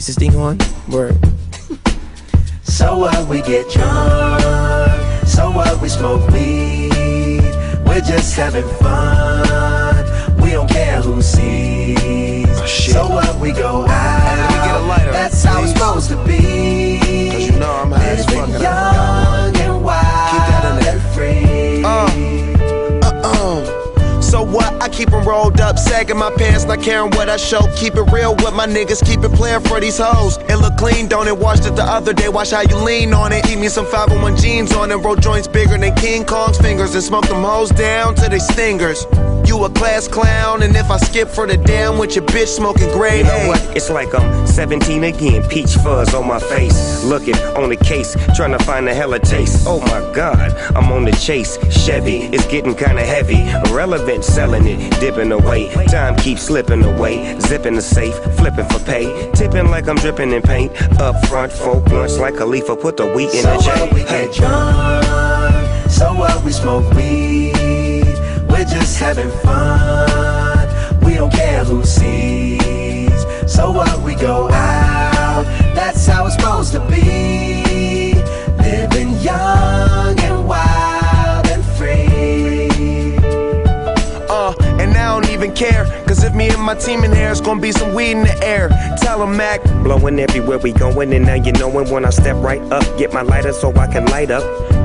Is this thing on? Word. So what we get drunk, so what we smoke weed, we're just having fun. We don't care who sees. What? I keep 'em rolled up, sagging my pants, not caring what I show. Keep it real with my niggas, keep it playing for these hoes. It look clean, don't it? Washed it the other day, watch how you lean on it. Keep me some 501 jeans on it, roll joints bigger than King Kong's fingers, and smoke them hoes down to they stingers. You a class clown, and if I skip for the damn with your bitch smoking gray You know what? It's like I'm 17 again. Peach fuzz on my face. Looking on the case, trying to find a hella taste. Oh my god, I'm on the chase. Chevy, it's getting kinda heavy. Irrelevant, selling it, dipping away. Time keeps slipping away. Zipping the safe, flipping for pay. Tipping like I'm dripping in paint. Up front, four blunts like Khalifa. Put the wheat in So the J. what we Hey. get drunk, so what we smoke weed, we're just having fun. We don't care who sees. So what we go out, that's how it's supposed to be. Living young and wild and free. Uh, and I don't even care. Cause if me and my team in here, it's gonna be some weed in the air. Tell 'em, Mac. Blowing everywhere we going, and now you knowin' when I step right up. Get my lighter so I can light up.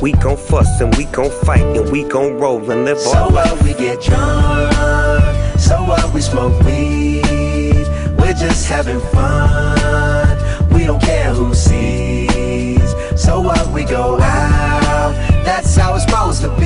We gon' fuss and we gon' fight and we gon' roll and live So our life. what we get drunk, so what we smoke weed, we're just having fun. We don't care who sees. So what we go out, that's how it's supposed to be.